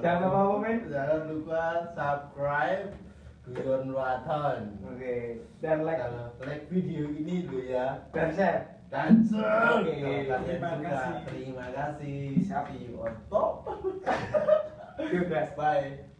Jangan lupa komen Jangan lupa subscribe Guyon Waton. Oke. Dan like Kalau like video ini dulu ya. dan share. Dan share. Oke, okay. terima kasih. Terima kasih. Siap. See on top. Guys. Bye.